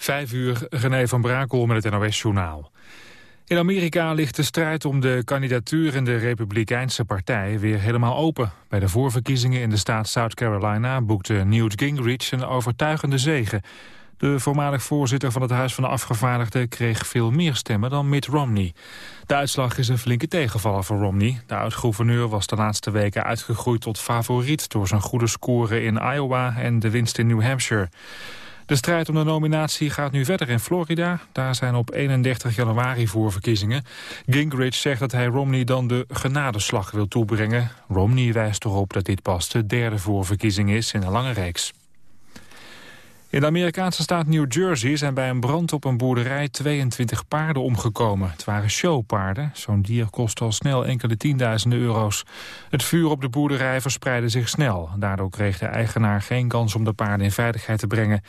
Vijf uur, René van Brakel met het NOS-journaal. In Amerika ligt de strijd om de kandidatuur in de Republikeinse partij weer helemaal open. Bij de voorverkiezingen in de staat South Carolina boekte Newt Gingrich een overtuigende zege. De voormalig voorzitter van het Huis van de Afgevaardigden kreeg veel meer stemmen dan Mitt Romney. De uitslag is een flinke tegenvaller voor Romney. De oud-gouverneur was de laatste weken uitgegroeid tot favoriet... door zijn goede score in Iowa en de winst in New Hampshire. De strijd om de nominatie gaat nu verder in Florida. Daar zijn op 31 januari voorverkiezingen. Gingrich zegt dat hij Romney dan de genadeslag wil toebrengen. Romney wijst erop dat dit pas de derde voorverkiezing is in een lange reeks. In de Amerikaanse staat New Jersey zijn bij een brand op een boerderij 22 paarden omgekomen. Het waren showpaarden. Zo'n dier kost al snel enkele tienduizenden euro's. Het vuur op de boerderij verspreidde zich snel. Daardoor kreeg de eigenaar geen kans om de paarden in veiligheid te brengen.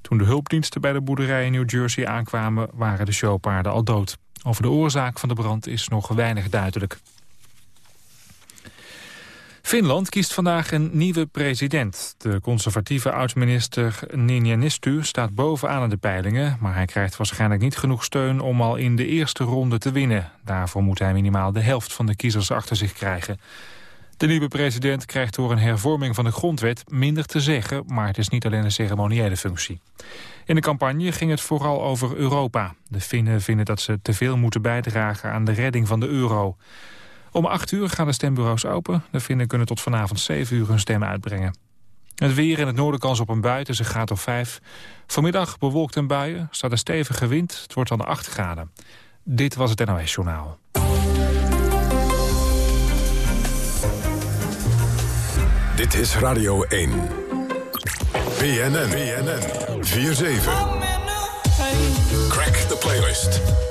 Toen de hulpdiensten bij de boerderij in New Jersey aankwamen... waren de showpaarden al dood. Over de oorzaak van de brand is nog weinig duidelijk. Finland kiest vandaag een nieuwe president. De conservatieve oud-minister Niinistu staat bovenaan de peilingen... maar hij krijgt waarschijnlijk niet genoeg steun om al in de eerste ronde te winnen. Daarvoor moet hij minimaal de helft van de kiezers achter zich krijgen. De nieuwe president krijgt door een hervorming van de grondwet minder te zeggen... maar het is niet alleen een ceremoniële functie. In de campagne ging het vooral over Europa. De Finnen vinden dat ze te veel moeten bijdragen aan de redding van de euro. Om 8 uur gaan de stembureaus open. De Finnen kunnen tot vanavond 7 uur hun stem uitbrengen. Het weer in het noorden kans op een bui tussen graad of 5. Vanmiddag bewolkt en buien, staat een stevige wind. Het wordt dan 8 graden. Dit was het NOS Journaal. Dit is Radio 1. BNN. BNN. 4-7. Crack the playlist.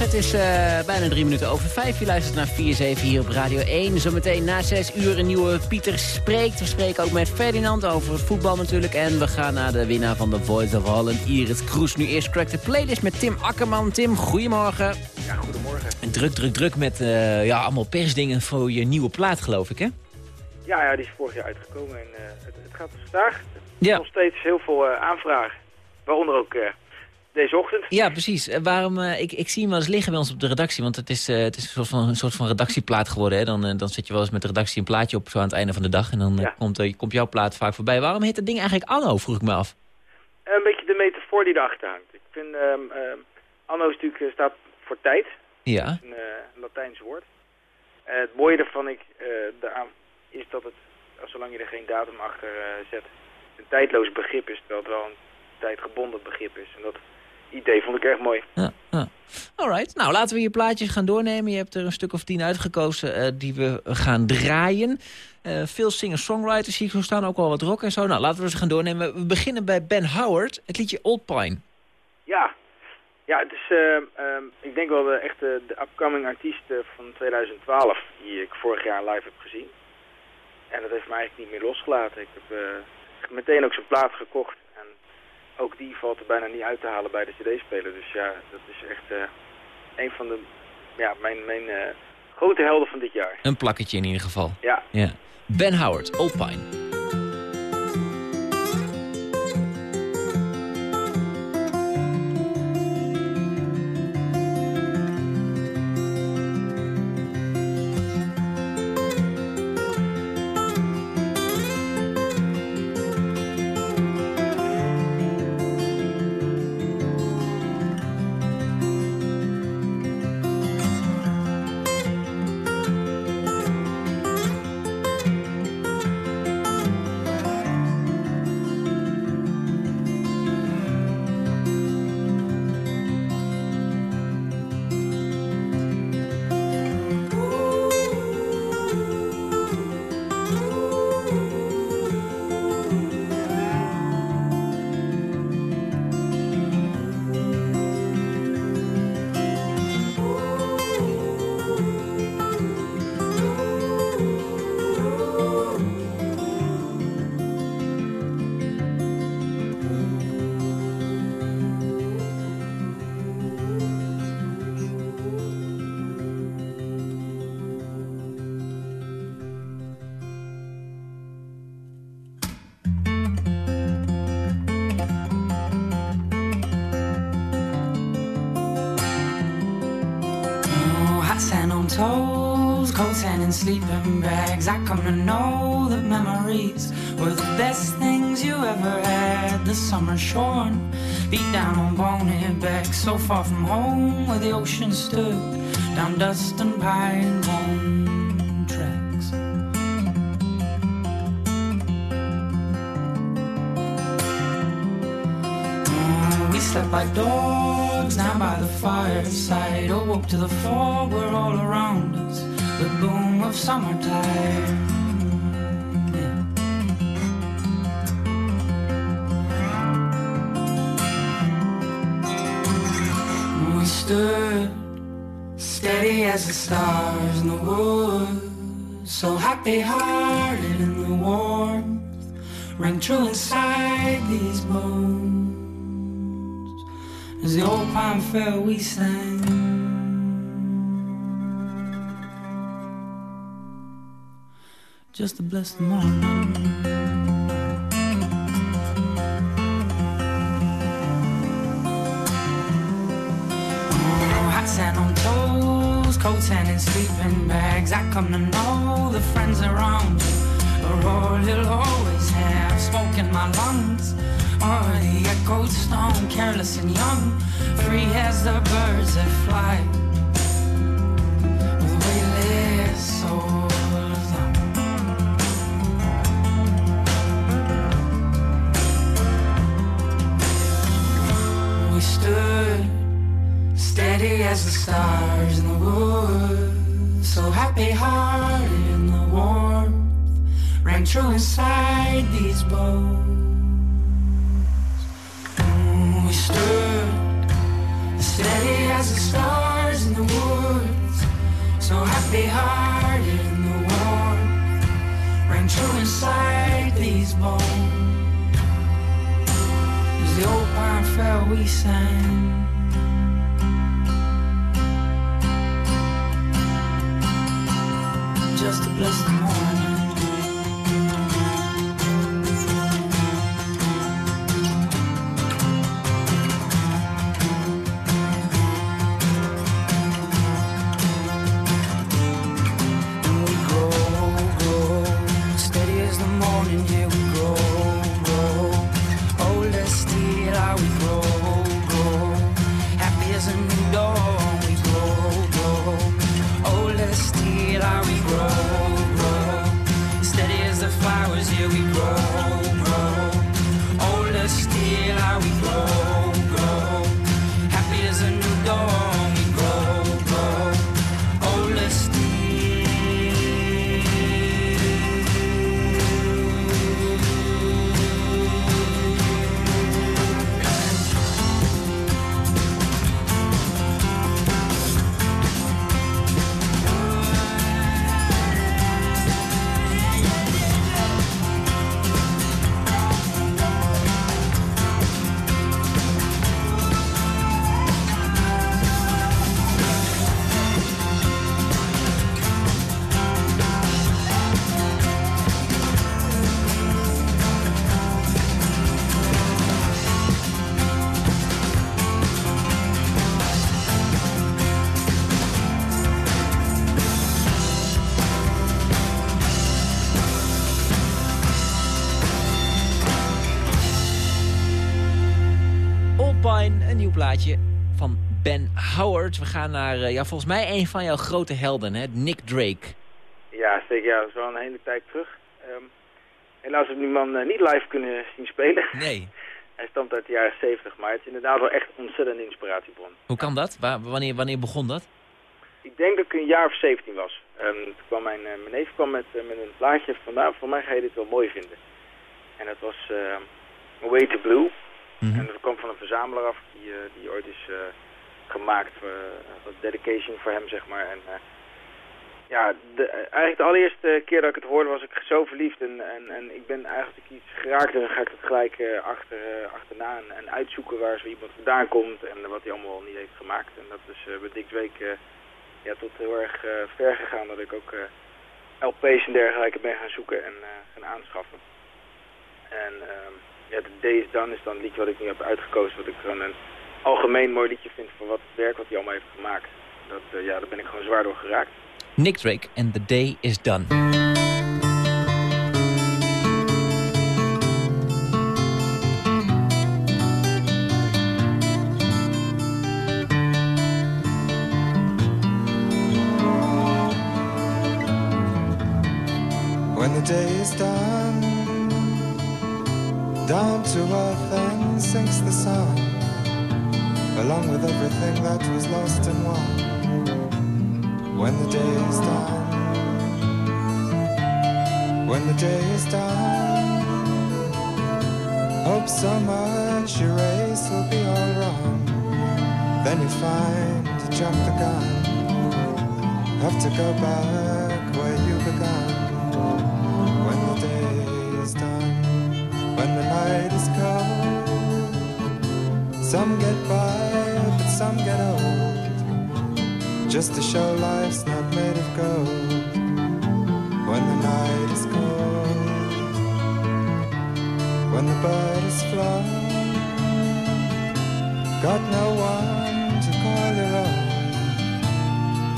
Het is uh, bijna drie minuten over vijf. Je luistert naar 4-7 hier op Radio 1. Zometeen na zes uur een nieuwe Pieter Spreekt. We spreken ook met Ferdinand over het voetbal natuurlijk. En we gaan naar de winnaar van de Voice of Holland, Iris Kroes. Nu eerst Crack the Playlist met Tim Akkerman. Tim, goedemorgen. Ja, goedemorgen. En druk, druk, druk met uh, ja, allemaal persdingen voor je nieuwe plaat, geloof ik, hè? Ja, ja die is vorig jaar uitgekomen. En uh, het, het, gaat dus vandaag ja. nog steeds heel veel aanvragen. Waaronder ook deze ochtend. Ja, precies. Uh, waarom, uh, ik, ik zie hem wel eens liggen bij ons op de redactie. Want het is, uh, het is een, soort van, een soort van redactieplaat geworden. Hè? Dan, dan zet je wel eens met de redactie een plaatje op zo aan het einde van de dag. En dan ja. komt, komt jouw plaat vaak voorbij. Waarom heet dat ding eigenlijk Anno, vroeg ik me af. een beetje de metafoor die erachter hangt. Ik vind, um, um, Anno is natuurlijk, staat voor tijd. Ja. Dat is een, een Latijns woord. het mooie ervan ik, daaraan is dat het, zolang je er geen datum achter zet, een tijdloos begrip is. Terwijl het wel een tijdgebonden begrip is. En dat idee vond ik erg mooi. Ja, ja. Alright, nou laten we je plaatjes gaan doornemen. Je hebt er een stuk of tien uitgekozen uh, die we gaan draaien. Uh, veel singer-songwriters zie ik zo staan, ook al wat rock en zo. Nou, laten we ze gaan doornemen. We beginnen bij Ben Howard, het liedje Old Pine. Ja, ja het is, uh, ik denk wel de echte de upcoming artiest van 2012... die ik vorig jaar live heb gezien. En dat heeft me eigenlijk niet meer losgelaten. Ik heb meteen ook zijn plaat gekocht ook die valt er bijna niet uit te halen bij de cd-speler. Dus ja, dat is echt uh, een van de, ja, mijn, mijn uh, grote helden van dit jaar. Een plakketje in ieder geval. Ja. ja. Ben Howard, Old Toes, coats and sleeping bags. I come to know that memories were the best things you ever had. The summer shorn, beat down on bony back, so far from home where the ocean stood, down dust and pine bone tracks. Mm, we slept like dogs down by the fireside. Awoke to the fog were all around us. The boom of summertime. We stood steady as the stars in the woods, so happy hearted in the warmth, rang true inside these bones. As the old pine fell, we sang. Just to bless the morning. Oh, hot sand on toes, coats and in sleeping bags. I come to know the friends around you are all you'll always have. Smoke in my lungs, or the echoed stone, careless and young, free as the birds that fly. Steady as the stars in the woods, so happy hearted in the warmth, rang true inside these bones. Mm, We stood steady as the stars in the woods, so happy hearted in the warmth, rang true inside these bones. As the old pine fell, we sang. Just to bless the morning. Nieuw plaatje van Ben Howard. We gaan naar, eh, ja, volgens mij een van jouw grote helden, hè? Nick Drake. Ja, zeker. Ja, dat is wel een hele tijd terug. Ehm, helaas heb ik die man eh, niet live kunnen zien spelen. Nee. Hij stamt uit de jaren 70, maar het is inderdaad wel echt een ontzettende inspiratiebron. Hoe kan dat? Waar, wanneer, wanneer begon dat? Ik denk dat ik een jaar of 17 was. Ehm, toen kwam mijn, eh, mijn neef kwam met, met een plaatje van, nou, voor mij ga je dit wel mooi vinden. En dat was uh, Way to Blue. Mhm. En dat kwam van een verzamelaar af die, eh, die ooit is eh, gemaakt. voor uh, dedication voor hem, zeg maar. En, eh, ja, de, eigenlijk de allereerste keer dat ik het hoorde was ik zo verliefd. En, en, en ik ben eigenlijk iets geraakt en dan ga ik het gelijk eh, achter, eh, achterna en, en uitzoeken waar zo iemand vandaan komt en wat hij allemaal niet heeft gemaakt. En dat is eh bij Dick eh, ja, tot heel erg eh, ver gegaan dat ik ook eh, LP's en dergelijke ben gaan zoeken en eh, gaan aanschaffen. En ehm, ja, The Day is Done is dan een liedje wat ik nu heb uitgekozen, wat ik gewoon een algemeen mooi liedje vind voor wat het werk wat hij allemaal heeft gemaakt. dat, ja, daar ben ik gewoon zwaar door geraakt. Nick Drake and The Day Is Done. When the day is done, hope so much your race will be all wrong. Then you find you jumped the gun, have to go back where you began when the day is done, when the night is cold. Some get by, but some get old. Just to show life's not made of gold. When the night is cold, when the bird is flown, got no one to call your own,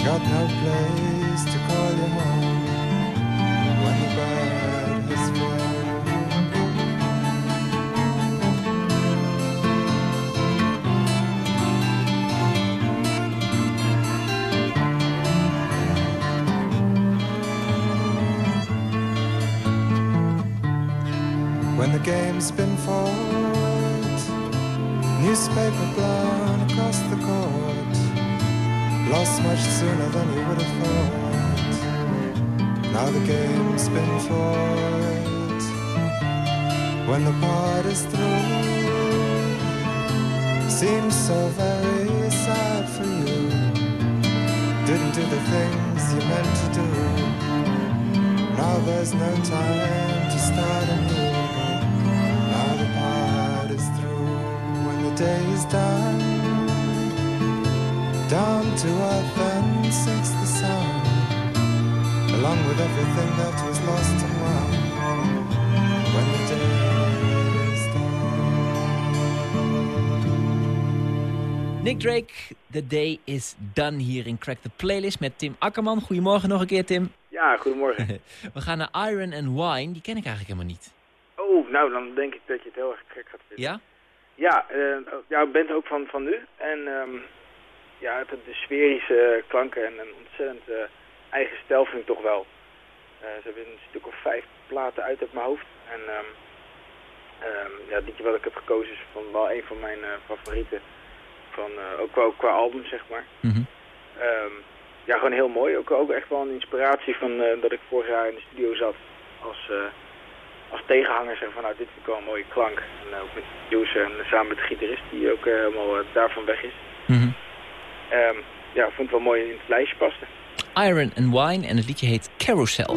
got no place to call your home much sooner than you would have thought. Now the game's been fought. When the part is through, seems so very sad for you. Didn't do the things you meant to do. Now there's no time to start anew. Now the part is through. When the day is done, down to earth and sinks the sun along with everything that was lost and won when the day is done. Nick Drake, The Day Is Done hier in Crack the Playlist met Tim Akkerman. Goedemorgen nog een keer, Tim. Ja, goedemorgen. We gaan naar Iron and Wine. Die ken ik eigenlijk helemaal niet. oh, nou, dan denk ik dat je het heel erg gek gaat vinden. Ja? Ja, eh, ja, ik ben ook van, van nu. En ehm, ja, het, de sferische klanken en een ontzettend eh, eigen stijl vind ik toch wel. Eh, ze hebben een stuk of vijf platen uit uit mijn hoofd. En ehm, ehm, ja, het liedje wat ik heb gekozen is van wel een van mijn eh, favorieten. Van, eh, ook, qua, ook qua album, zeg maar. Mhm. Ehm, ja, gewoon heel mooi. Ook, ook echt wel een inspiratie van eh, dat ik vorig jaar in de studio zat als, eh, als tegenhanger. Zeg van, nou, dit vind ik wel een mooie klank. En eh, ook met de producer en samen met de gitarist die ook eh, helemaal eh, daarvan weg is. Mhm. Ehm, ja, vond het wel mooi in het lijstje passen. Iron and Wine en het liedje heet Carousel.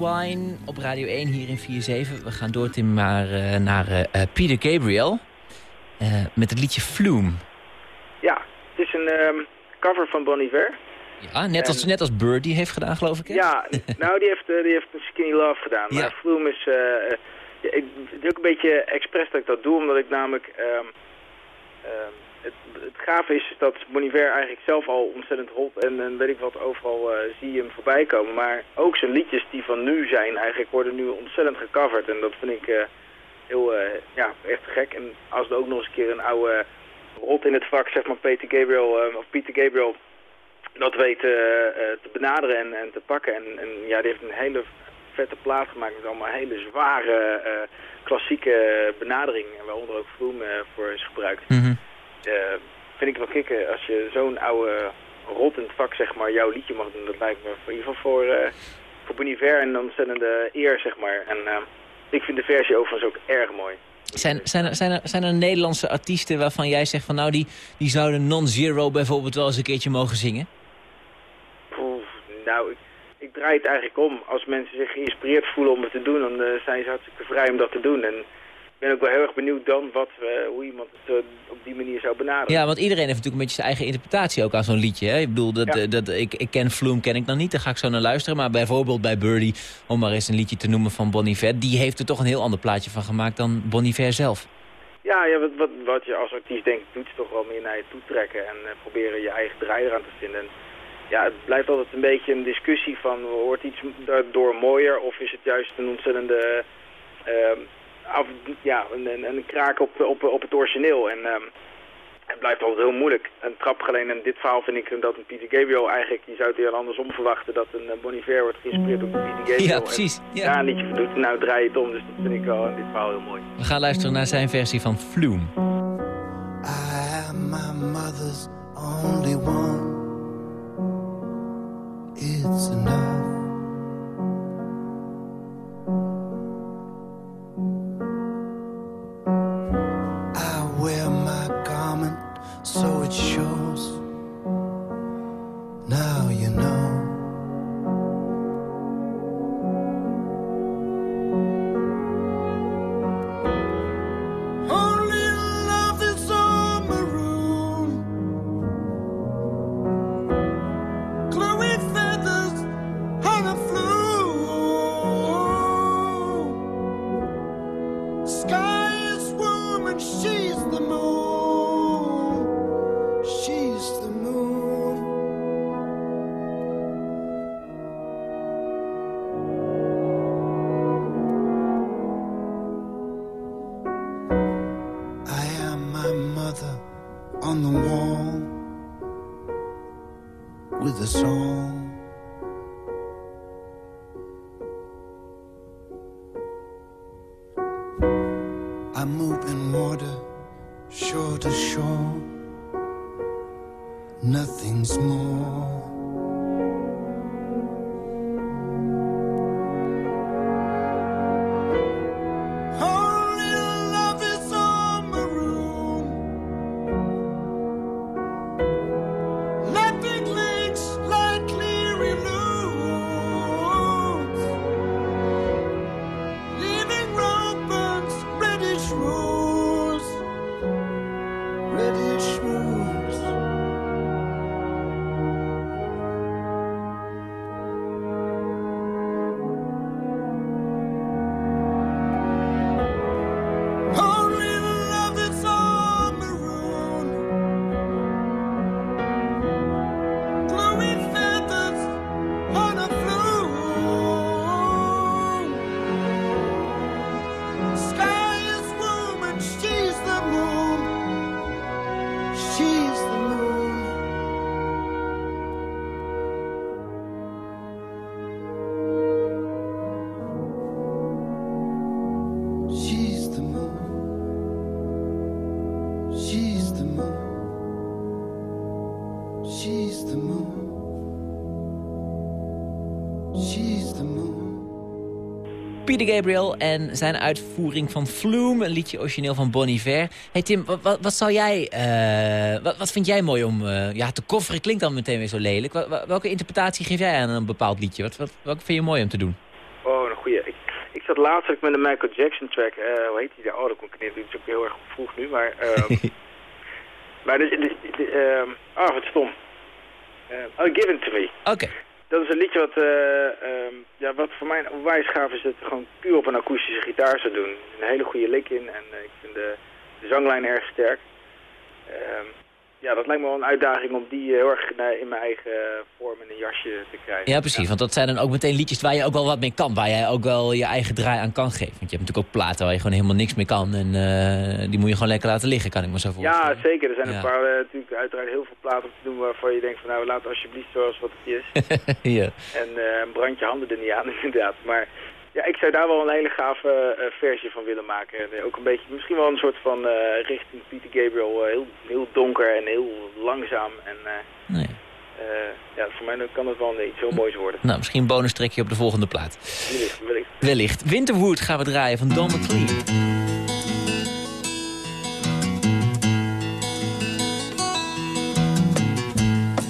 Wine op Radio 1 hier in 4-7. We gaan door Tim maar eh, naar eh, Peter Gabriel. met het liedje Flume. Ja, het is een ehm, cover van Bon Iver. Ja, net als, En- net als Birdie heeft gedaan, geloof ik. hè? Ja, nou die heeft, die heeft een Skinny Love gedaan. Maar Ja. Flume is... ik, is ook een beetje expres dat ik dat doe, omdat ik namelijk... ehm, ehm, het, gave is dat Bon Iver eigenlijk zelf al ontzettend hot en, en weet ik wat, overal eh, zie je hem voorbij komen. Maar ook zijn liedjes die van nu zijn eigenlijk worden nu ontzettend gecoverd. En dat vind ik eh, heel, eh, ja, echt gek. En als er ook nog eens een keer een oude rot in het vak, zeg maar Peter Gabriel, of Peter Gabriel, dat weet te benaderen en, en te pakken. En, en ja, die heeft een hele vette plaat gemaakt met allemaal hele zware klassieke benaderingen. En waaronder ook Froome eh, voor is gebruikt. Mhm. Vind ik wel kicken als je zo'n oude rot in het vak, zeg maar, jouw liedje mag doen. Dat lijkt me in ieder geval voor, eh voor Bon Iver een ontzettende eer, zeg maar. En eh, ik vind de versie overigens ook erg mooi. Zijn, zijn, er, zijn, er, zijn er Nederlandse artiesten waarvan jij zegt van nou die, die zouden Non-Zero bijvoorbeeld wel eens een keertje mogen zingen? Poeh, nou, ik, ik draai het eigenlijk om. Als mensen zich geïnspireerd voelen om het te doen, dan eh, zijn ze hartstikke vrij om dat te doen. En ben ook wel heel erg benieuwd dan wat, eh, hoe iemand het eh, op die manier zou benaderen. Ja, want iedereen heeft natuurlijk een beetje zijn eigen interpretatie ook aan zo'n liedje. Hè? Ik bedoel, dat, Ja. eh, dat, ik, ik ken Flume, ken ik dan niet, daar ga ik zo naar luisteren. Maar bijvoorbeeld bij Birdie, om maar eens een liedje te noemen van Bon Iver... die heeft er toch een heel ander plaatje van gemaakt dan Bon Iver zelf. Ja, ja wat, wat, wat je als artiest denkt, doet is toch wel meer naar je toe trekken en proberen je eigen draai eraan te vinden. En ja, het blijft altijd een beetje een discussie van, wordt iets daardoor mooier of is het juist een ontzettende, af, ja, een, een, een kraak op, op, op het origineel. En ehm, het blijft altijd heel moeilijk. Een trap alleen in dit verhaal vind ik dat een Peter Gabriel eigenlijk, je zou het heel andersom verwachten, dat een uh, Bon Iver wordt geïnspireerd op Peter Gabriel. Ja, En precies. Ja. daar een liedje van doet, nou draai je het om, dus dat vind ik wel in dit verhaal heel mooi. We gaan luisteren naar zijn versie van Flume. I am my mother's only one. It's enough. Wear my garment so it shows. Now you know. Peter Gabriel en zijn uitvoering van Flume, een liedje origineel van Bon Iver. Hey Tim, wat, wat, wat zou jij, eh, wat, wat vind jij mooi om, eh, ja te kofferen klinkt dan meteen weer zo lelijk. Wel- wel- welke interpretatie geef jij aan een bepaald liedje? Wat, wat, welke vind je mooi om te doen? Oh, een goeie. Ik, ik zat laatst ook met een Michael Jackson track. eh, hoe heet die? daar? Oh, dat kon ik niet. Is ook heel erg vroeg nu, maar... ehm, maar de, de, de- ehm, oh, wat stom. Ehm, oh, Give It To Me. Oké, Dat is een liedje wat, eh, ehm, ja, wat voor mij onwijs gaaf is. Dat het gewoon puur op een akoestische gitaar zou doen. Een hele goede lick in en eh, ik vind de, de zanglijn erg sterk. Ja, dat lijkt me wel een uitdaging om die heel erg eh, in mijn eigen vorm in een jasje te krijgen. ja precies, want dat zijn dan ook meteen liedjes waar je ook wel wat mee kan. Waar jij ook wel je eigen draai aan kan geven. Want je hebt natuurlijk ook platen waar je gewoon helemaal niks mee kan. En eh, die moet je gewoon lekker laten liggen, kan ik me zo Ja, voorstellen. zeker. Er zijn Ja. een paar, eh, natuurlijk uiteraard heel veel platen om te doen waarvan je denkt van nou laat alsjeblieft zoals wat het is. ja. en eh brand je handen er niet aan inderdaad. Maar ja, ik zou daar wel een hele gave eh, versie van willen maken. En, eh, ook een beetje, misschien wel een soort van eh, richting Peter Gabriel. heel, heel donker en heel langzaam. En eh, Nee. eh, ja, voor mij kan het wel een- iets heel moois worden. Nou, misschien een bonus trekje op de volgende plaat. Wellicht, wellicht. Wellicht. Winterwood gaan we draaien van Don McLean.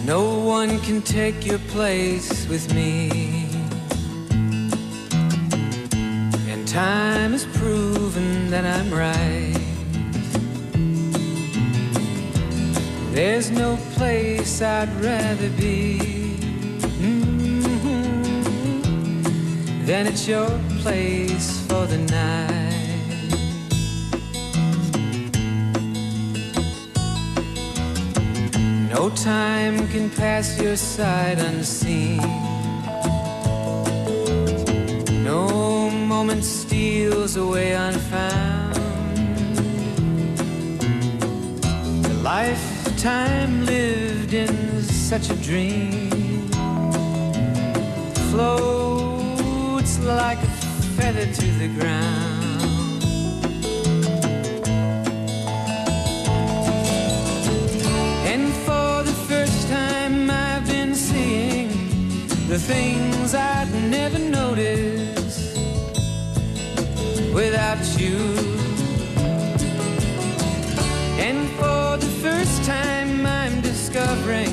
No one can take your place with me. And time has proven that I'm right. There's no place I'd rather be mhm, than at your place for the night. No time can pass your side unseen. Moment steals away unfound. The lifetime lived in such a dream floats like a feather to the ground. And for the first time, I've been seeing the things I'd never notice without you. And for the first time, I'm discovering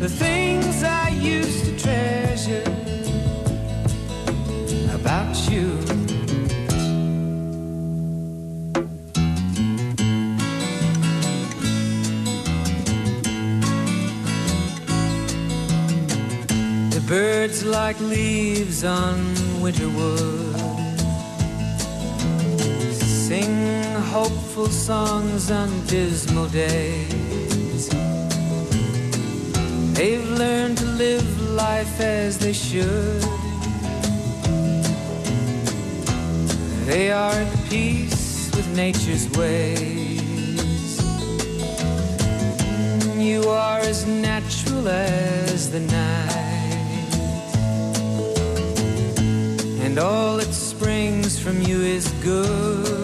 the things I used to treasure about you. The birds like leaves on winter wood songs on dismal days They've learned to live life as they should They are at peace with nature's ways still as the night. And all that springs from you is good.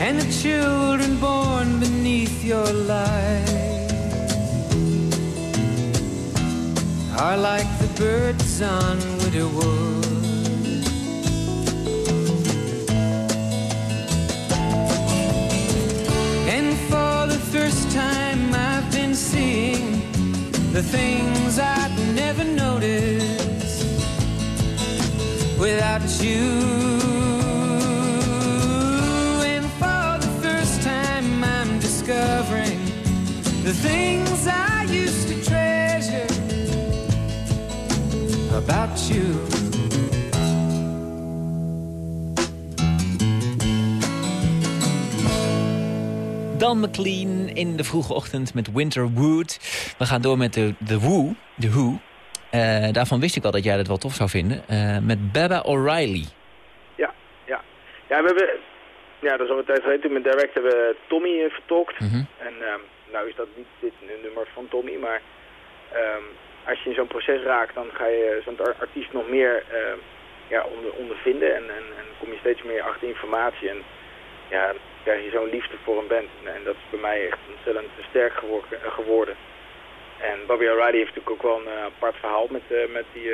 And the children born beneath your light are like the birds on Widowwood. And for the first time, I've been seeing the things I'd never noticed without you. You. Dan McLean in de vroege ochtend met Winterwood. We gaan door met de, de Who. De Who. Eh, daarvan wist ik al dat jij dat wel tof zou vinden. Eh, met Baba O'Reilly. Ja, ja. Ja, we hebben... Ja, dat is al een tijd geleden. Toen met Direct hebben we Tommy eh, vertolkt. Mhm. En ehm, nou is dat niet dit nummer van Tommy, maar ehm, als je in zo'n proces raakt, dan ga je zo'n ar- artiest nog meer ehm, ja, onder, ondervinden en, en, en kom je steeds meer achter informatie. En ja, dan krijg je zo'n liefde voor een band. En, en dat is bij mij echt ontzettend sterk gewor- eh, geworden. En Bobby O'Reilly heeft natuurlijk ook wel een eh, apart verhaal met, eh, met die,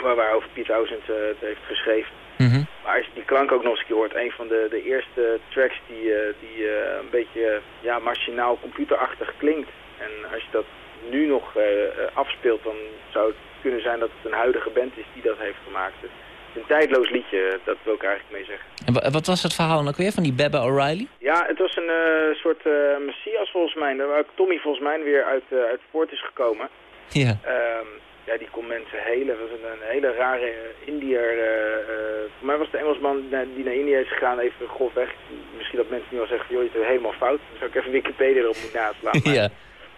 waar, waarover Piet Townsend eh, het heeft geschreven. Mhm. Maar als je die klank ook nog eens een keer hoort, een van de, de eerste tracks die, eh, die eh, een beetje eh, ja, machinaal computerachtig klinkt. En als je dat nu nog eh, eh, afspeelt, dan zou het kunnen zijn dat het een huidige band is die dat heeft gemaakt. Het is een tijdloos liedje, dat wil ik eigenlijk mee zeggen. En wa- wat was het verhaal dan ook weer van die Baba O'Reilly? Ja, het was een eh, soort eh, messias volgens mij, waar ook Tommy volgens mij weer uit, eh, uit voort is gekomen. Ja. Ehm, ja, die kon mensen helen. was een, een hele rare eh, Indiër. eh, eh, voor mij was de Engelsman die naar India is gegaan even grofweg. Misschien dat mensen nu al zeggen, joh, je het helemaal fout. Dan zou ik even Wikipedia erop moeten naslaan. Ja.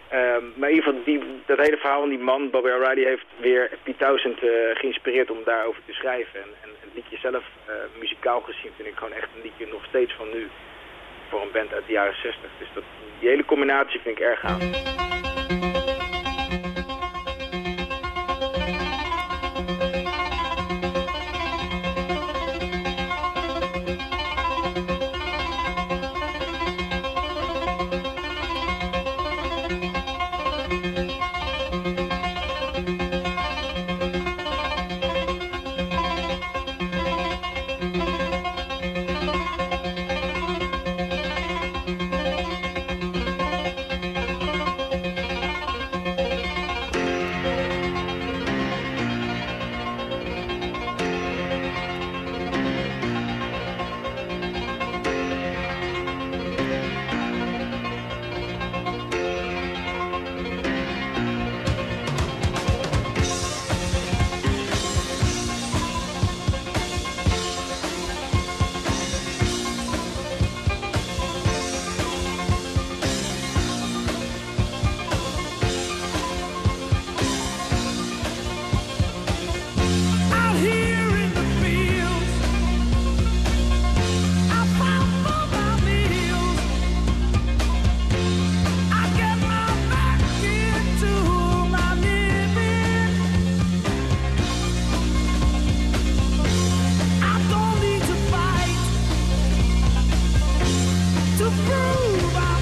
Ehm, maar in ieder geval, die, dat hele verhaal van die man, Bobby O'Reilly, heeft weer Pete Townsend eh, geïnspireerd om daarover te schrijven. En, en het liedje zelf, eh, muzikaal gezien, vind ik gewoon echt een liedje nog steeds van nu. Voor een band uit de jaren 60. Dus dat, die hele combinatie vind ik erg gaaf. To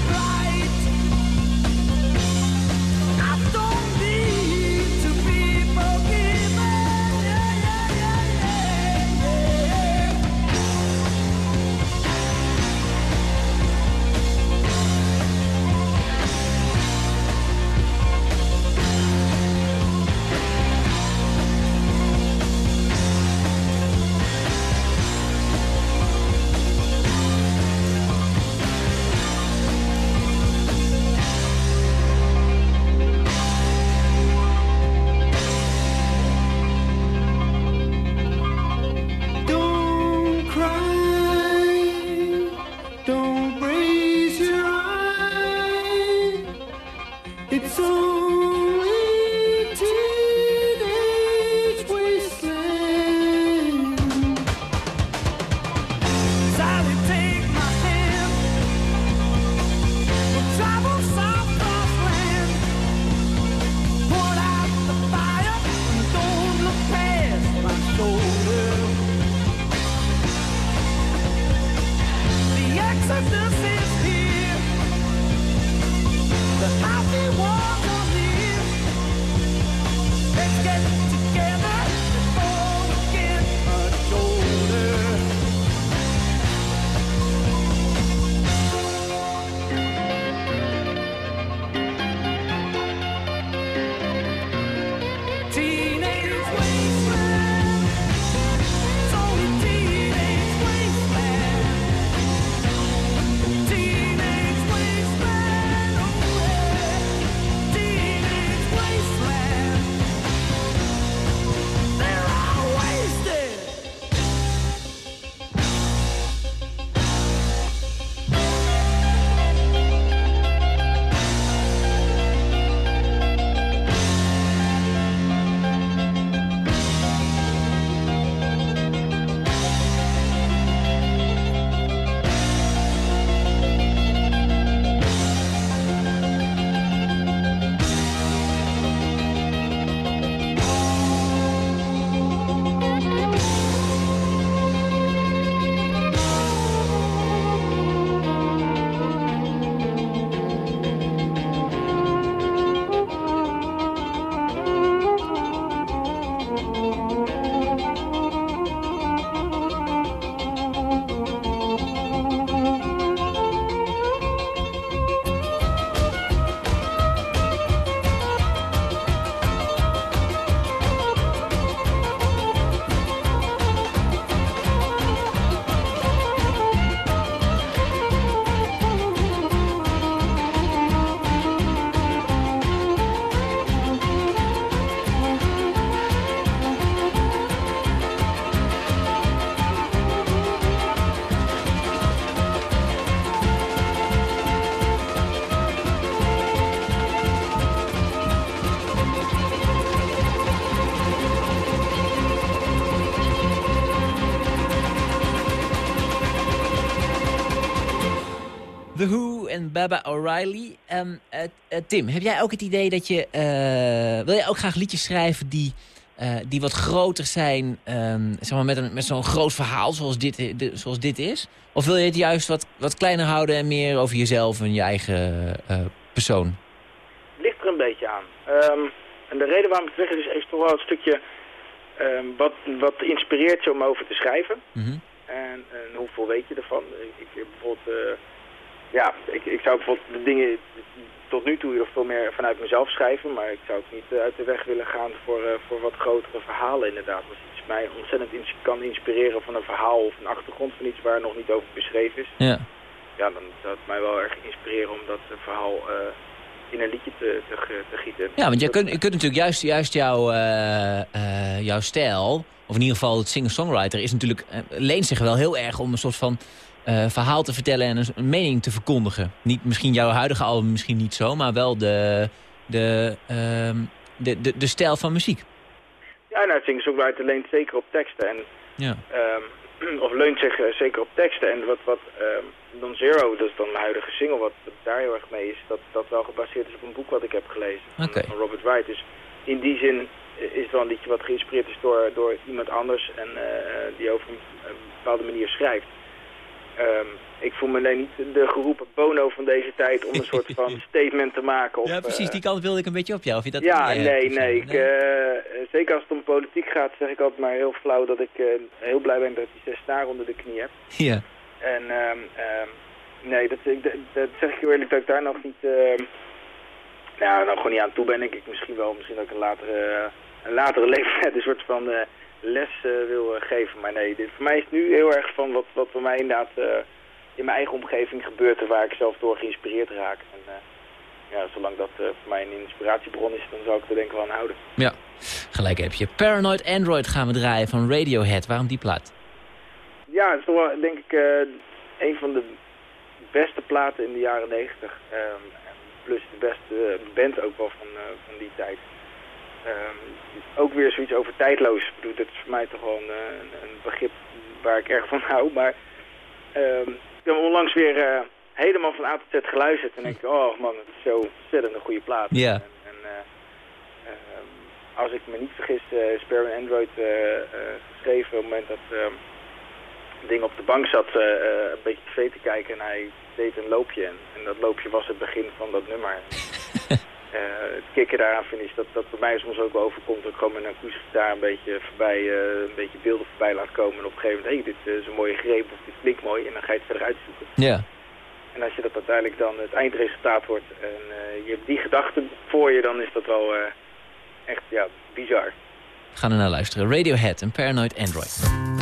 Baba O'Reilly. Ehm, eh, eh, Tim, heb jij ook het idee dat je... eh, wil je ook graag liedjes schrijven die, die wat groter zijn... ehm, zeg maar met, een, met zo'n groot verhaal zoals dit, de- zoals dit is? Of wil je het juist wat, wat kleiner houden en meer over jezelf en je eigen persoon? ligt er een beetje aan. Ehm, en de reden waarom ik het zeg is, is toch wel een stukje wat, wat inspireert je om over te schrijven. Mhm. En, en hoeveel weet je ervan? Ik, ik heb bijvoorbeeld, ja, ik, ik zou bijvoorbeeld de dingen tot nu toe veel meer vanuit mezelf schrijven, maar ik zou ook niet eh, uit de weg willen gaan voor, eh, voor wat grotere verhalen inderdaad. Als iets mij ontzettend ins- kan inspireren van een verhaal of een achtergrond van iets waar nog niet over beschreven is, Ja. ja, dan zou het mij wel erg inspireren om dat eh, verhaal in een liedje te, te, gieten. Ja, want je kunt, je kunt natuurlijk juist, juist jouw, jouw stijl, of in ieder geval het singer-songwriter, is natuurlijk, leent zich wel heel erg om een soort van eh, verhaal te vertellen en een, mening te verkondigen. Niet misschien jouw huidige album misschien niet zo, maar wel de, de, ehm, de, de, de stijl van muziek. Ja, nou, singer-songwriter leent zeker op teksten. En, Ja. ehm, of leunt zich eh, zeker op teksten. En wat, wat ehm Non Zero, dat is dan mijn huidige single, wat daar heel erg mee is, dat dat wel gebaseerd is op een boek wat ik heb gelezen. van- Robert Wright. Dus in die zin eh, is het wel een liedje wat geïnspireerd is door, door iemand anders en die over een bepaalde manier schrijft. Ehm, ik voel me alleen niet de geroepen bono van deze tijd om een soort van statement te maken. Of, ja, precies. eh, Die kant wilde ik een beetje op jou. Of je dat ja, eh, nee, nee. Ik, eh, zeker als het om politiek gaat, zeg ik altijd maar heel flauw dat ik eh, heel blij ben dat ik die zes snaren onder de knie heb. Ja. En ehm, ehm, nee, dat, ik, dat, zeg ik heel eerlijk dat ik daar nog niet, ehm nou, nog gewoon niet aan toe ben. Denk ik misschien wel, misschien dat ik een latere, een latere leeftijd een soort van eh, les eh, wil eh, geven. Maar nee, dit, voor mij is het nu heel erg van wat, wat voor mij inderdaad eh, in mijn eigen omgeving gebeurt en waar ik zelf door geïnspireerd raak. En, ja, zolang dat eh, voor mij een inspiratiebron is, dan zou ik er denk ik wel aan houden. Ja, gelijk heb je. Paranoid Android gaan we draaien van Radiohead. Waarom die plaat? Ja, het is toch wel, denk ik, een van de beste platen in de jaren negentig. Ehm, plus de beste band ook wel van, van die tijd. Ehm, ook weer zoiets over tijdloos. Ik bedoel, dat is voor mij toch wel een, eh, een, een begrip waar ik erg van hou. Maar ehm, ik heb onlangs weer eh, helemaal van A tot Z geluisterd. En denk ik, oh man, het is zo ontzettend een goede plaat. Ja. En, en, eh, ehm, als ik me niet vergis, is Spare Android geschreven op het moment dat... ding op de bank zat een beetje tv te kijken en hij deed een loopje. En, en dat loopje was het begin van dat nummer. Eh, het kicken daaraan vind ik dat dat bij mij soms ook overkomt. Dat ik gewoon met een akoestische daar een beetje voorbij, eh, een beetje beelden voorbij laat komen. En op een gegeven moment, hé, hey, dit is een mooie greep of dit klinkt mooi. En dan ga je het verder uitzoeken. Ja. En als je dat uiteindelijk dan het eindresultaat wordt en eh, je hebt die gedachten voor je, dan is dat wel eh, echt ja, bizar. We gaan er naar luisteren. Radiohead en Paranoid Android.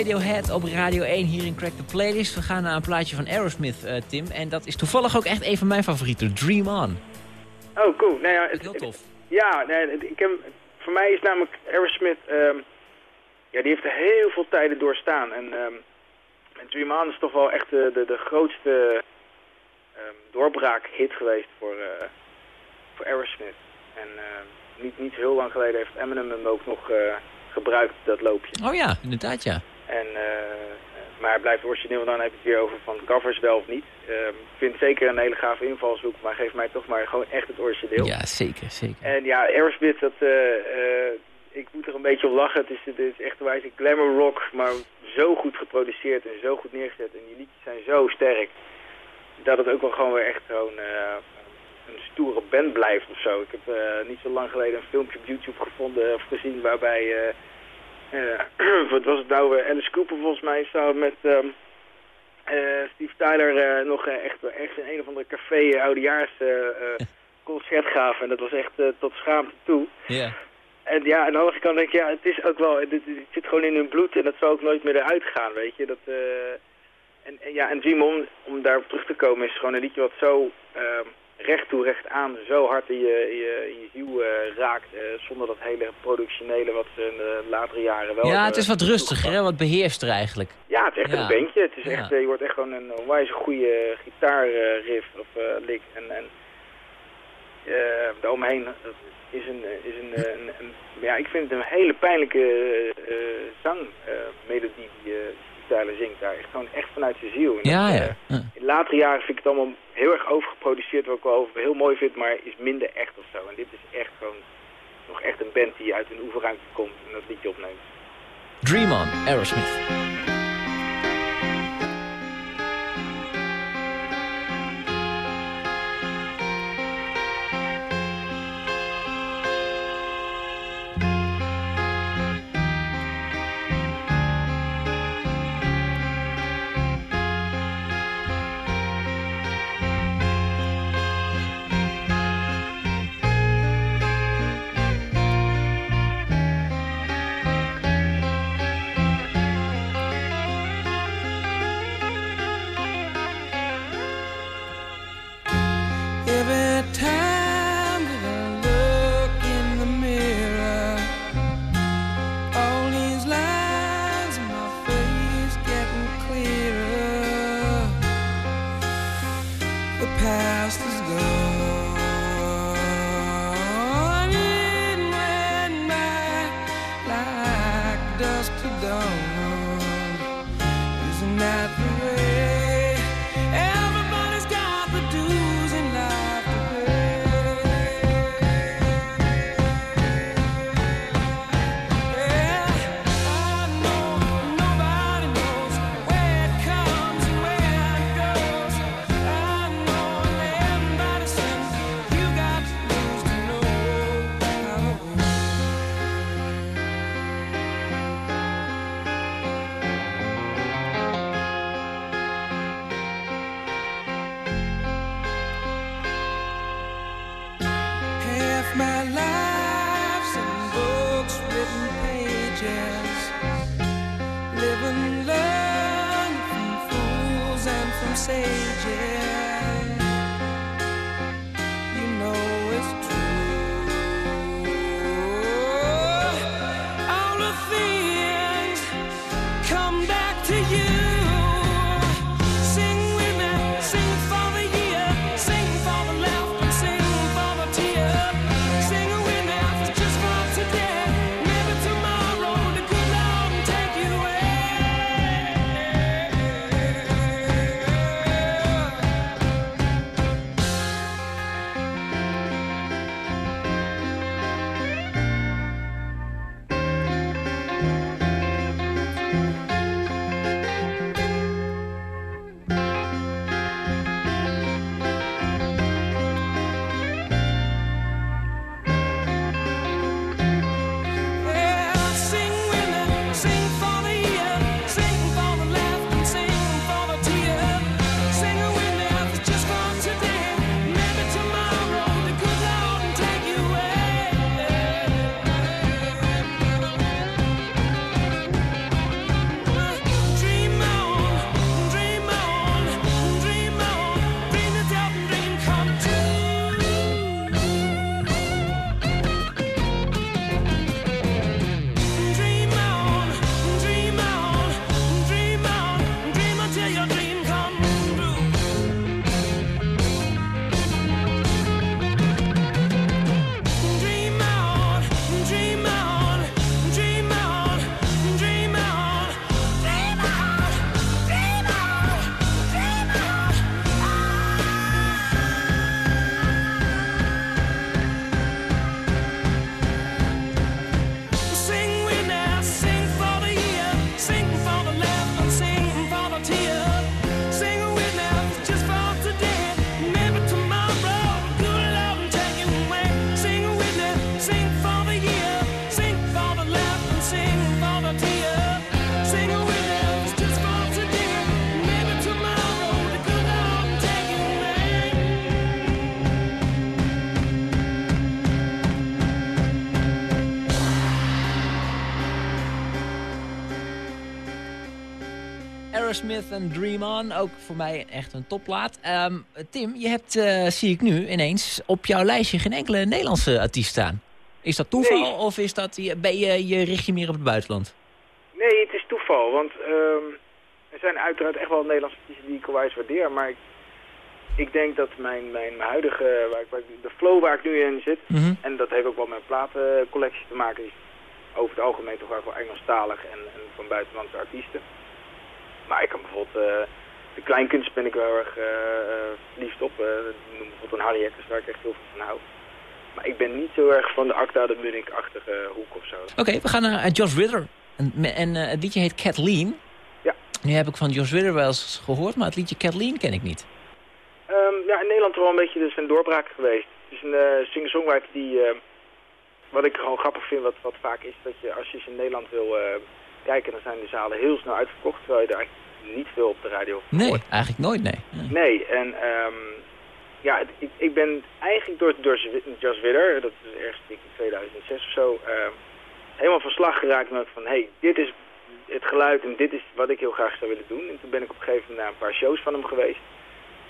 Radiohead op Radio 1 hier in Crack the Playlist. We gaan naar een plaatje van Aerosmith, eh, Tim. En dat is toevallig ook echt een van mijn favorieten. Dream On. Oh, cool. Nou ja, het, heel tof. Ja, nee, ik heb, voor mij is namelijk Aerosmith, ehm ja, die heeft er heel veel tijden doorstaan. En ehm en Dream On is toch wel echt de, de, de grootste ehm doorbraakhit geweest voor, eh, voor Aerosmith. En niet, niet heel lang geleden heeft Eminem hem ook nog eh, gebruikt, dat loopje. Oh ja, inderdaad ja. En eh, maar blijft origineel, dan heb je het weer over van covers wel of niet. Ehm, ik vind het zeker een hele gave invalshoek, maar geef mij toch maar gewoon echt het origineel. Ja, zeker, zeker. En ja, Aerosmith, dat, eh, eh, ik moet er een beetje op lachen. Het is, het is echt wijze glamour rock, maar zo goed geproduceerd en zo goed neergezet. En die liedjes zijn zo sterk, dat het ook wel gewoon weer echt gewoon een stoere band blijft of zo. Ik heb niet zo lang geleden een filmpje op YouTube gevonden of gezien waarbij... wat was het nou? eh, Alice Cooper volgens mij samen met ehm, eh, Steve Tyler eh, nog eh, echt, echt in een of andere café oudejaars eh, eh, concert gaven. En dat was echt eh, tot schaamte toe. Ja. En ja, aan de andere kant denk ik, ja, het is ook wel, het, zit gewoon in hun bloed en dat zal ook nooit meer eruit gaan, weet je. Dat, eh, en, en ja, en Dream On, om daarop terug te komen, is gewoon een liedje wat zo ehm, recht toe, recht aan, zo hard in je, je, je ziel eh, raakt, eh, zonder dat hele productionele wat ze in de latere jaren wel... Ja, het is wat rustiger, hè? Wat beheerster eigenlijk. Ja, het is echt Ja. een bandje. Het is Ja. echt, eh, je hoort echt gewoon een onwijs goede gitaarriff of lick. En, en daaromheen is een, is een, een, een- ja, ik vind het een hele pijnlijke zangmelodie die zingt daar. Gewoon echt vanuit zijn ziel. En Ja, dat, ja. eh, in latere jaren vind ik het allemaal heel erg overgeproduceerd, wat ik wel over- heel mooi vind, maar is minder echt of zo. En dit is echt gewoon nog echt een band die uit een oefenruimte komt en dat liedje opneemt. Dream On, Aerosmith. Aerosmith en Dream On. Ook voor mij echt een topplaat. Ehm, Tim, je hebt, eh, zie ik nu ineens, op jouw lijstje geen enkele Nederlandse artiest staan. Is dat toeval Nee. of is dat, ben je, je richt je meer op het buitenland? Nee, het is toeval, want ehm, er zijn uiteraard echt wel Nederlandse artiesten die ik onwijs waardeer, maar ik, ik denk dat mijn, mijn, huidige, waar ik, waar ik- de flow waar ik nu in zit, Mhm. en dat heeft ook wel met mijn platencollectie te maken, is over het algemeen toch wel Engelstalig en, en van buitenlandse artiesten. Maar ik kan bijvoorbeeld, eh, de kleinkunst ben ik wel erg eh, eh, verliefd op, noem bijvoorbeeld een Harry Jekkers, waar ik echt heel veel van hou. Maar ik ben niet zo erg van de Acta de Munich-achtige hoek of zo. Oké, we gaan naar Josh Ritter. En, en het liedje heet Kathleen. Ja. Nu heb ik van Josh Ritter wel eens gehoord, maar het liedje Kathleen ken ik niet. Ehm, ja, in Nederland wel een beetje dus een doorbraak geweest. Het is een singer-songwriter die, eh, wat ik gewoon grappig vind, wat, wat vaak is, dat je als je eens in Nederland wil kijken, dan zijn de zalen heel snel uitverkocht, terwijl je eigenlijk niet veel op de radio Nee, eigenlijk nooit, nee. Nee. Nee, en ehm, ja, het- ik, ik ben eigenlijk door, door Just Widder, dat is ergens in 2006 of zo, ehm, helemaal van slag geraakt met van, hé, hey, dit is het geluid en dit is wat ik heel graag zou willen doen. En toen ben ik op een gegeven moment naar een paar shows van hem geweest.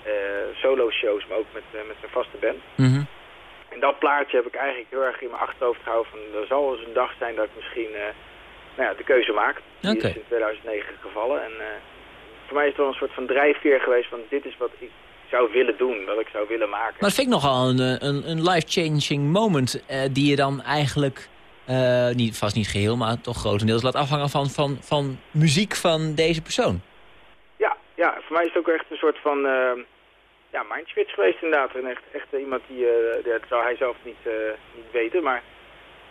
Eh, solo shows, maar ook met, eh, met zijn vaste band. Mhm. En dat plaatje heb ik eigenlijk heel erg in mijn achterhoofd gehouden van, er zal eens een dag zijn dat ik misschien eh, nou ja, de keuze maak. Die is in 2009 gevallen en voor mij is het wel een soort van drijfveer geweest van dit is wat ik zou willen doen, wat ik zou willen maken. Maar dat vind ik nogal een, eh, een, een life-changing moment eh, die je dan eigenlijk, eh, niet, vast niet geheel, maar toch grotendeels laat afhangen van, van, van muziek van deze persoon. Ja, ja, voor mij is het ook echt een soort van eh, ja, mindswitch geweest inderdaad. En echt, echt iemand die, dat zou hij zelf niet, niet weten, maar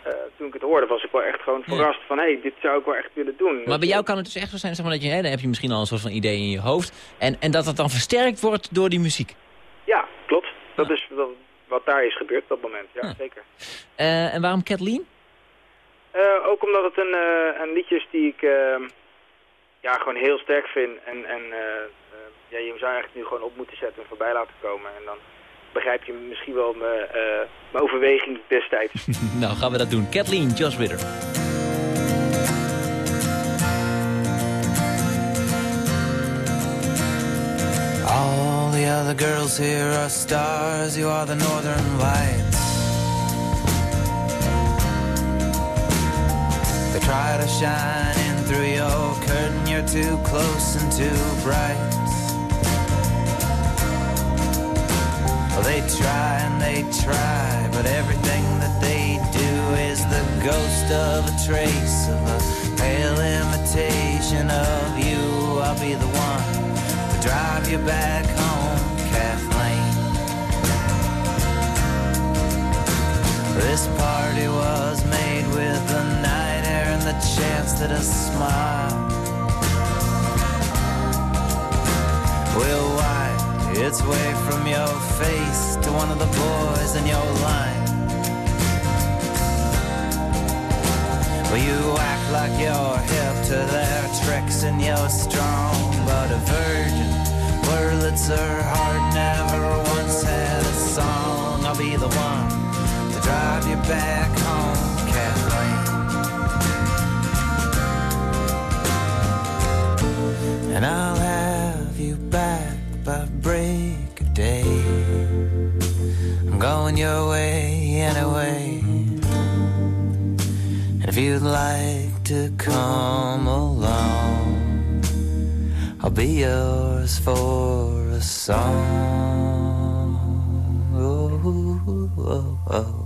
eh, toen ik het hoorde was ik wel echt gewoon Ja. verrast van hé, hey, dit zou ik wel echt willen doen. Maar bij jou kan het dus echt zo zijn zeg maar, dat je, hè, dan heb je misschien al een soort van idee in je hoofd. En, en dat dat dan versterkt wordt door die muziek. Ja, klopt. Dat is wat, wat daar is gebeurd op dat moment, ja, Ja. zeker. Eh, en waarom Kathleen? Eh, ook omdat het een, eh, een liedje is die ik eh, ja, gewoon heel sterk vind. En, en ja, je zou eigenlijk nu gewoon op moeten zetten en voorbij laten komen. En dan begrijp je misschien wel mijn, eh, mijn overweging destijds. nou, gaan we dat doen. Kathleen, Josh Ritter. All the other girls here are stars, you are the northern lights. They try to shine in through your curtain, you're too close and too bright. They try and they try, but everything that they do is the ghost of a trace of a pale imitation of you. I'll be the one to drive you back home, Kathleen. This party was made with the night air and the chance that a smile will wipe its way from your face to one of the boys in your line. Well, you act like you're hip to their tricks and you're strong, but a virgin, wordlets her heart never once had a song. I'll be the one to drive you back home, Kathleen. And I'll have you back by break of day. I'm going your way anyway. And if you'd like to come along, I'll be yours for a song. Oh, oh, oh.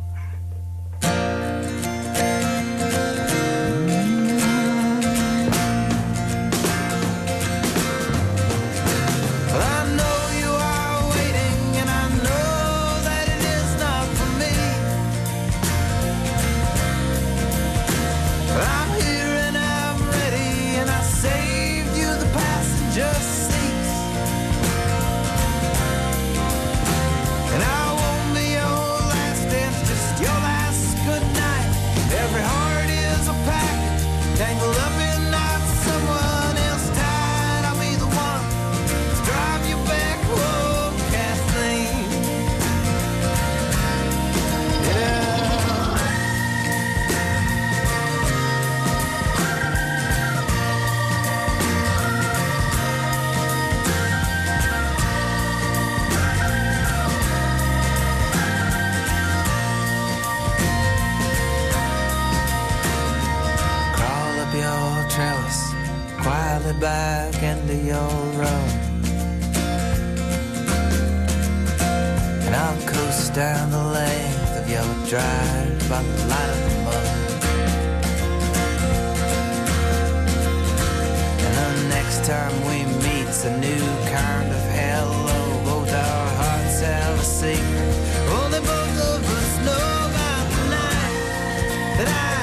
Down the length of your drive by the light of the moon. And the next time we meet's a new kind of hello. Both our hearts have a secret. Only both of us know about the night that I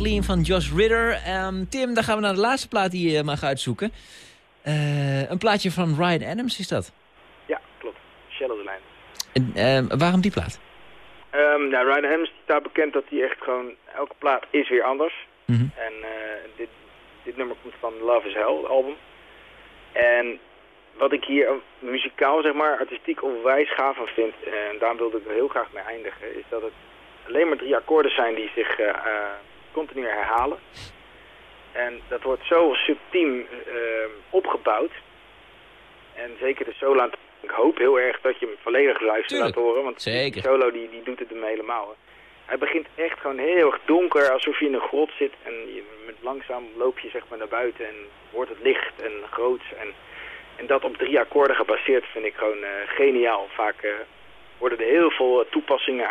Kathleen van Josh Ritter. Ehm, Tim, dan gaan we naar de laatste plaat die je mag uitzoeken. Eh, een plaatje van Ryan Adams is dat. Ja, klopt. Shallow the Line. En, ehm, waarom die plaat? Ehm nou, Ryan Adams staat bekend dat hij echt gewoon... Elke plaat is weer anders. Mhm. En eh, dit, dit nummer komt van Love is Hell, het album. En wat ik hier eh, muzikaal, zeg maar, artistiek onwijs gaaf van vind... en daarom wilde ik er heel graag mee eindigen... is dat het alleen maar drie akkoorden zijn die zich eh, eh, continu herhalen. En dat wordt zo subtiem eh, opgebouwd. En zeker de solo ik hoop heel erg dat je hem volledig luistert Tuurlijk. laat horen. Want Zeker. die solo die, die doet het hem helemaal. hè. Hij begint echt gewoon heel erg donker, alsof je in een grot zit. En je, met langzaam loop je zeg maar naar buiten en wordt het licht en groots. En, en dat op drie akkoorden gebaseerd vind ik gewoon eh, geniaal. Vaak eh, worden er heel veel eh, toepassingen...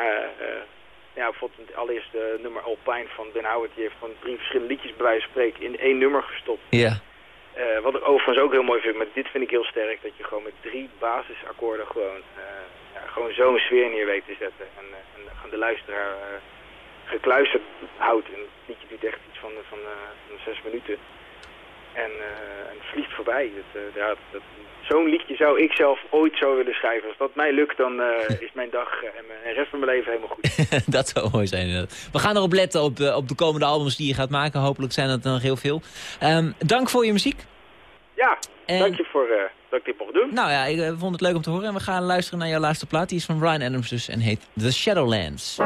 eh, eh, ja, bijvoorbeeld het allereerste nummer Alpine van Ben Howard. Die heeft van drie verschillende liedjes bij wijze van spreken in één nummer gestopt. Ja. Eh, wat ik overigens ook heel mooi vind, maar dit vind ik heel sterk, dat je gewoon met drie basisakkoorden gewoon, eh, ja, gewoon zo'n sfeer neer weet te zetten. En, eh, en de luisteraar eh, gekluisterd houdt. En het liedje duurt echt iets van, van, eh, van zes minuten. En, eh, en het vliegt voorbij. Dat, eh, ja, dat, zo'n liedje zou ik zelf ooit zo willen schrijven. Als dat mij lukt, dan eh, is mijn dag en de rest van mijn leven helemaal goed. dat zou mooi zijn. inderdaad. We gaan erop letten op de, op de komende albums die je gaat maken. Hopelijk zijn dat er nog heel veel. Ehm, dank voor je muziek. Ja, En- dank je voor dat ik dit mocht doen. Nou ja, ik vond het leuk om te horen. En we gaan luisteren naar jouw laatste plaat. Die is van Ryan Adams dus en heet The Shadowlands.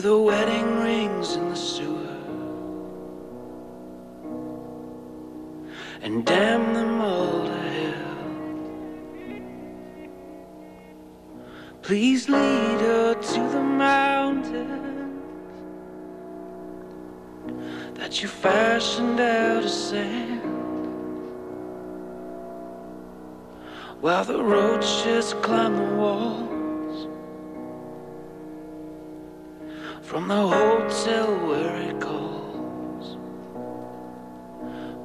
Through the wedding rings in the sewer and damn them all to hell. Please lead her to the mountains that you fashioned out of sand. While the roaches climb the walls from the hotel where it calls.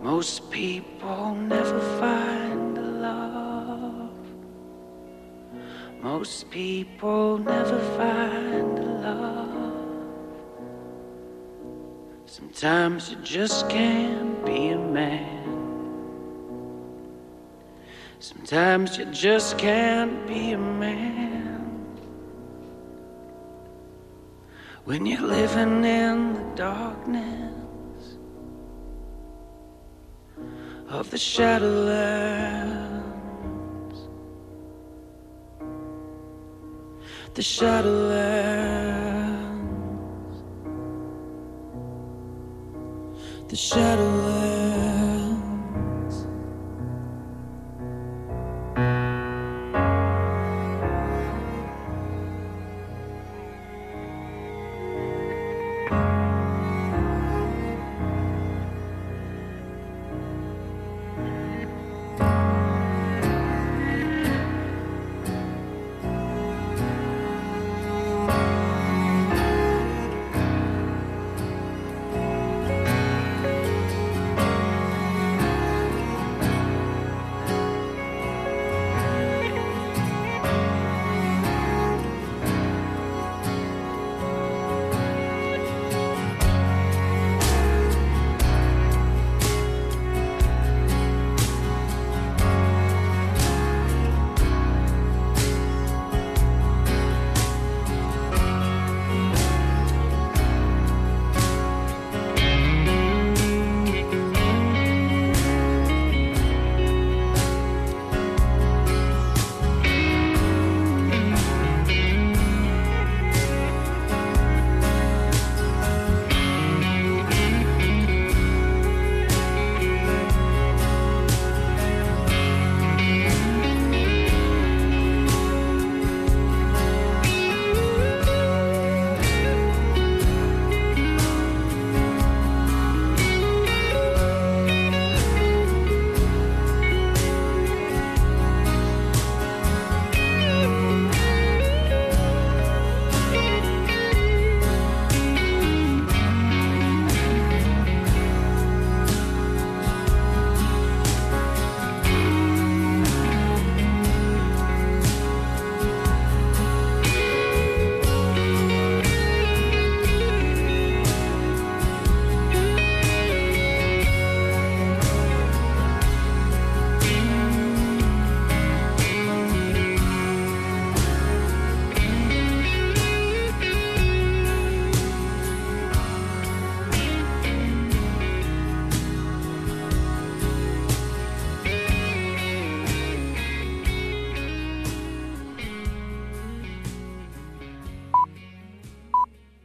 Most people never find love. Most people never find love. Sometimes you just can't be a man. Sometimes you just can't be a man. When you're living in the darkness of the Shadowlands, the Shadowlands, the Shadowlands.